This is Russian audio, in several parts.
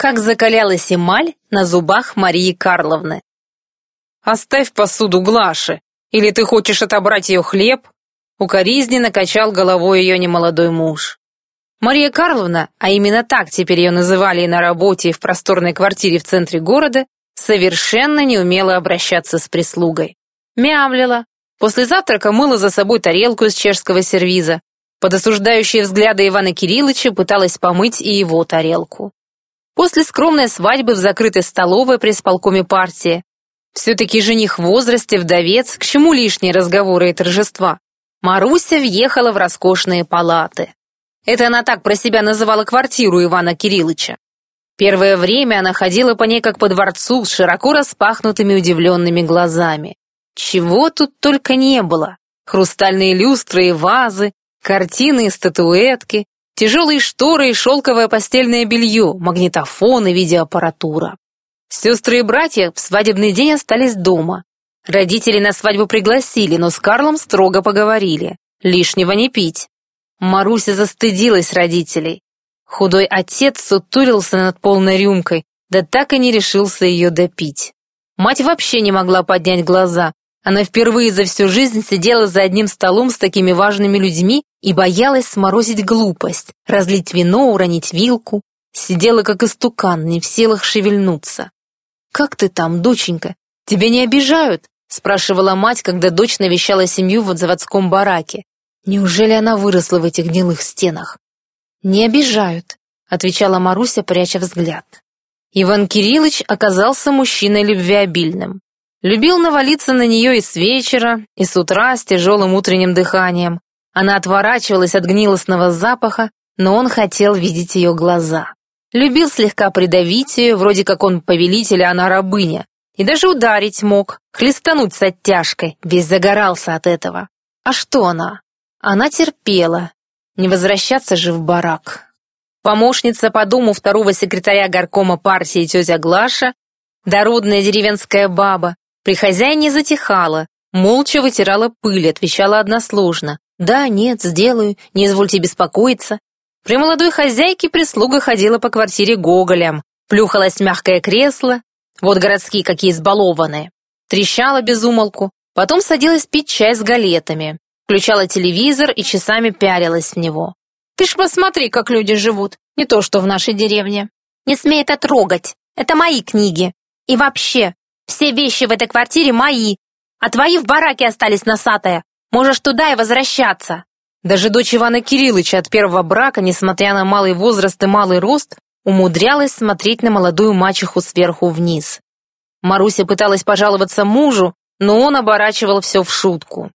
Как закалялась эмаль на зубах Марии Карловны. «Оставь посуду Глаше, или ты хочешь отобрать ее хлеб?» Укоризненно качал головой ее немолодой муж. Мария Карловна, а именно так теперь ее называли и на работе, и в просторной квартире в центре города, совершенно не умела обращаться с прислугой. Мямлила. После завтрака мыла за собой тарелку из чешского сервиза. Под осуждающие взгляды Ивана Кирилловича пыталась помыть и его тарелку. После скромной свадьбы в закрытой столовой при исполкоме партии. Все-таки жених в возрасте, вдовец, к чему лишние разговоры и торжества. Маруся въехала в роскошные палаты. Это она так про себя называла квартиру Ивана Кирилловича. Первое время она ходила по ней как по дворцу с широко распахнутыми удивленными глазами. Чего тут только не было. Хрустальные люстры и вазы, картины и статуэтки, Тяжелые шторы и шелковое постельное белье, магнитофон и видеоаппаратура. Сестры и братья в свадебный день остались дома. Родители на свадьбу пригласили, но с Карлом строго поговорили. Лишнего не пить. Маруся застыдилась родителей. Худой отец сутурился над полной рюмкой, да так и не решился ее допить. Мать вообще не могла поднять глаза, она впервые за всю жизнь сидела за одним столом с такими важными людьми и боялась сморозить глупость, разлить вино, уронить вилку. Сидела как истукан, не в силах шевельнуться. «Как ты там, доченька? Тебя не обижают?» спрашивала мать, когда дочь навещала семью в заводском бараке. Неужели она выросла в этих гнилых стенах? «Не обижают», — отвечала Маруся, пряча взгляд. Иван Кириллович оказался мужчиной любвеобильным. Любил навалиться на нее и с вечера, и с утра с тяжелым утренним дыханием. Она отворачивалась от гнилостного запаха, но он хотел видеть ее глаза. Любил слегка придавить ее, вроде как он повелитель, а она рабыня. И даже ударить мог, хлестануть с оттяжкой, весь загорался от этого. А что она? Она терпела. Не возвращаться же в барак. Помощница по дому второго секретаря горкома партии тетя Глаша, дородная деревенская баба, при хозяине затихала, молча вытирала пыль, отвечала односложно. «Да, нет, сделаю, не извольте беспокоиться». При молодой хозяйке прислуга ходила по квартире гоголям, плюхалось мягкое кресло, вот городские какие избалованные, трещала без умолку, потом садилась пить чай с галетами, включала телевизор и часами пялилась в него. «Ты ж посмотри, как люди живут, не то что в нашей деревне. Не смей это трогать, это мои книги. И вообще, все вещи в этой квартире мои, а твои в бараке остались носатая. Можешь туда и возвращаться». Даже дочь Ивана Кирилловича от первого брака, несмотря на малый возраст и малый рост, умудрялась смотреть на молодую мачеху сверху вниз. Маруся пыталась пожаловаться мужу, но он оборачивал все в шутку.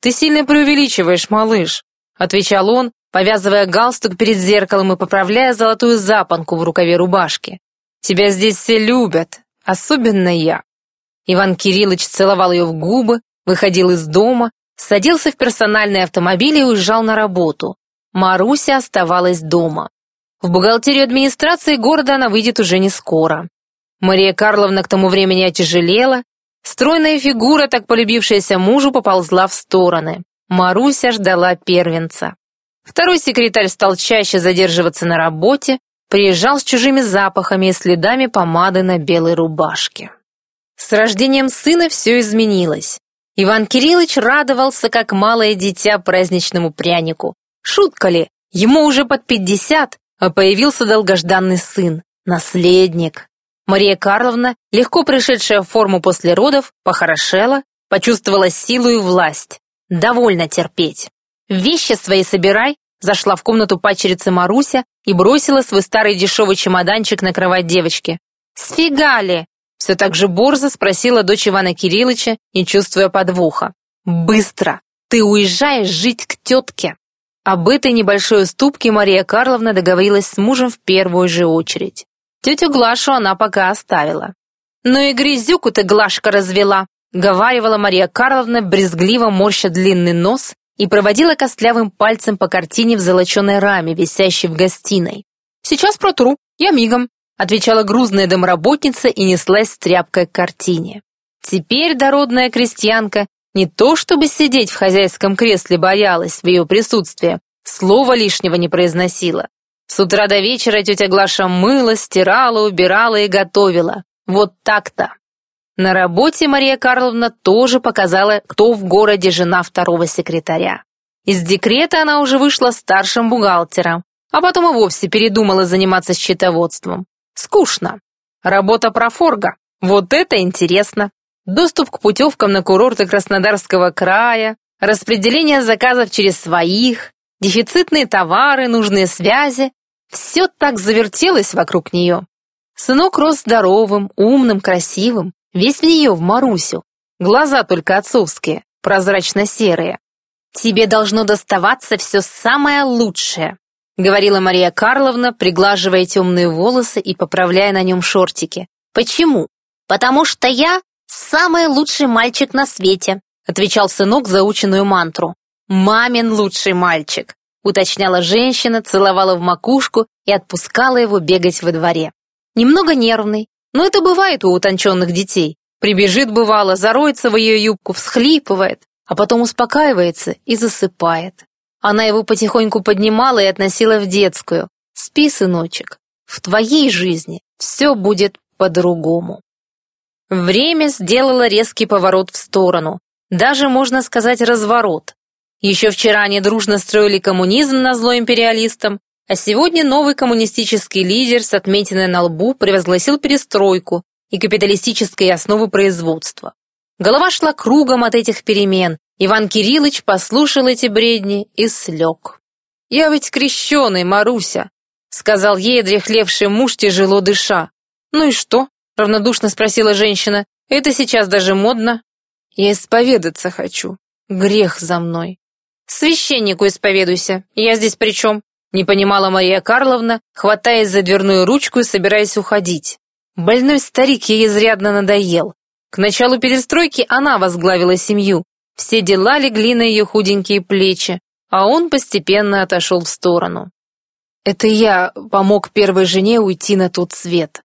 «Ты сильно преувеличиваешь, малыш», — отвечал он, повязывая галстук перед зеркалом и поправляя золотую запонку в рукаве рубашки. «Тебя здесь все любят, особенно я». Иван Кириллович целовал ее в губы, выходил из дома, садился в персональный автомобиль и уезжал на работу. Маруся оставалась дома. В бухгалтерию администрации города она выйдет уже не скоро. Мария Карловна к тому времени отяжелела, стройная фигура, так полюбившаяся мужу, поползла в стороны. Маруся ждала первенца. Второй секретарь стал чаще задерживаться на работе, приезжал с чужими запахами и следами помады на белой рубашке. С рождением сына все изменилось. Иван Кириллович радовался, как малое дитя праздничному прянику. Шутка ли, ему уже под пятьдесят, а появился долгожданный сын, наследник. Мария Карловна, легко пришедшая в форму после родов, похорошела, почувствовала силу и власть. Довольно терпеть. «Вещи свои собирай», зашла в комнату пачерицы Маруся и бросила свой старый дешевый чемоданчик на кровать девочки. «Сфига все так же борзо спросила дочь Ивана Кирилловича, не чувствуя подвоха. «Быстро! Ты уезжаешь жить к тетке!» Об этой небольшой уступке Мария Карловна договорилась с мужем в первую же очередь. Тетю Глашу она пока оставила. «Ну и грязюку ты, Глашка, развела!» говаривала Мария Карловна, брезгливо морща длинный нос и проводила костлявым пальцем по картине в золоченой раме, висящей в гостиной. «Сейчас протру, я мигом», отвечала грузная домработница и неслась с тряпкой к картине. Теперь дородная крестьянка не то чтобы сидеть в хозяйском кресле боялась в ее присутствии, слова лишнего не произносила. С утра до вечера тетя Глаша мыла, стирала, убирала и готовила. Вот так-то. На работе Мария Карловна тоже показала, кто в городе жена второго секретаря. Из декрета она уже вышла старшим бухгалтером, а потом и вовсе передумала заниматься счетоводством. Скучно. Работа профорга. Вот это интересно. Доступ к путевкам на курорты Краснодарского края, распределение заказов через своих, дефицитные товары, нужные связи. Все так завертелось вокруг нее. Сынок рос здоровым, умным, красивым, весь в нее, в Марусю. Глаза только отцовские, прозрачно-серые. «Тебе должно доставаться все самое лучшее», говорила Мария Карловна, приглаживая темные волосы и поправляя на нем шортики. «Почему?» «Потому что я самый лучший мальчик на свете», отвечал сынок заученную мантру. «Мамин лучший мальчик», уточняла женщина, целовала в макушку и отпускала его бегать во дворе. Немного нервный, но это бывает у утонченных детей. Прибежит, бывало, зароется в ее юбку, всхлипывает, а потом успокаивается и засыпает. Она его потихоньку поднимала и относила в детскую. «Спи, сыночек, в твоей жизни все будет по-другому». Время сделало резкий поворот в сторону, даже, можно сказать, разворот. Еще вчера они дружно строили коммунизм на зло империалистам, а сегодня новый коммунистический лидер с отметиной на лбу превозгласил перестройку и капиталистические основы производства. Голова шла кругом от этих перемен. Иван Кириллович послушал эти бредни и слег. «Я ведь крещеный, Маруся», — сказал ей дряхлевший муж, тяжело дыша. «Ну и что?» — равнодушно спросила женщина. «Это сейчас даже модно». «Я исповедаться хочу. Грех за мной». «Священнику исповедуйся. Я здесь при чем?» Не понимала Мария Карловна, хватаясь за дверную ручку и собираясь уходить. Больной старик ей изрядно надоел. К началу перестройки она возглавила семью. Все дела легли на ее худенькие плечи, а он постепенно отошел в сторону. Это я помог первой жене уйти на тот свет.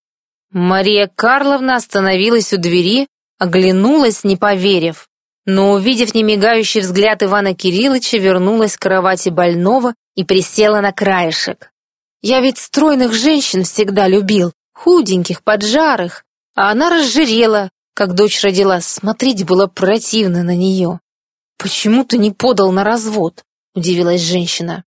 Мария Карловна остановилась у двери, оглянулась, не поверив но, увидев немигающий взгляд Ивана Кирилловича, вернулась к кровати больного и присела на краешек. «Я ведь стройных женщин всегда любил, худеньких, поджарых, а она разжирела, как дочь родила, смотреть было противно на нее». «Почему ты не подал на развод?» — удивилась женщина.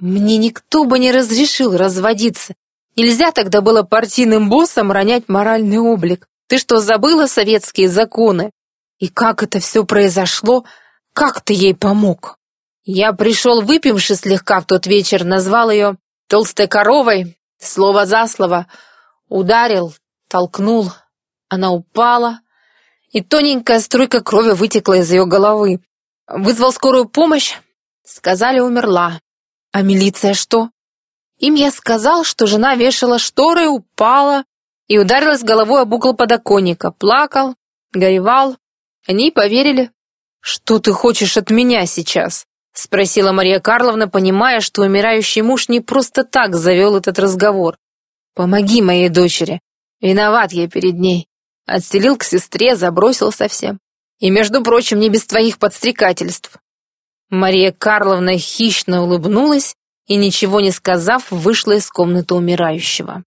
«Мне никто бы не разрешил разводиться. Нельзя тогда было партийным боссам ронять моральный облик. Ты что, забыла советские законы? И как это все произошло? Как ты ей помог? Я пришел выпивши слегка в тот вечер, назвал ее толстой коровой, слово за слово, ударил, толкнул. Она упала, и тоненькая струйка крови вытекла из ее головы. Вызвал скорую помощь, сказали, умерла. А милиция что? Им я сказал, что жена вешала шторы, упала и ударилась головой об угол подоконника, плакал, горевал. Они поверили. «Что ты хочешь от меня сейчас?» — спросила Мария Карловна, понимая, что умирающий муж не просто так завел этот разговор. «Помоги моей дочери. Виноват я перед ней. Отселил к сестре, забросил совсем. И, между прочим, не без твоих подстрекательств». Мария Карловна хищно улыбнулась и, ничего не сказав, вышла из комнаты умирающего.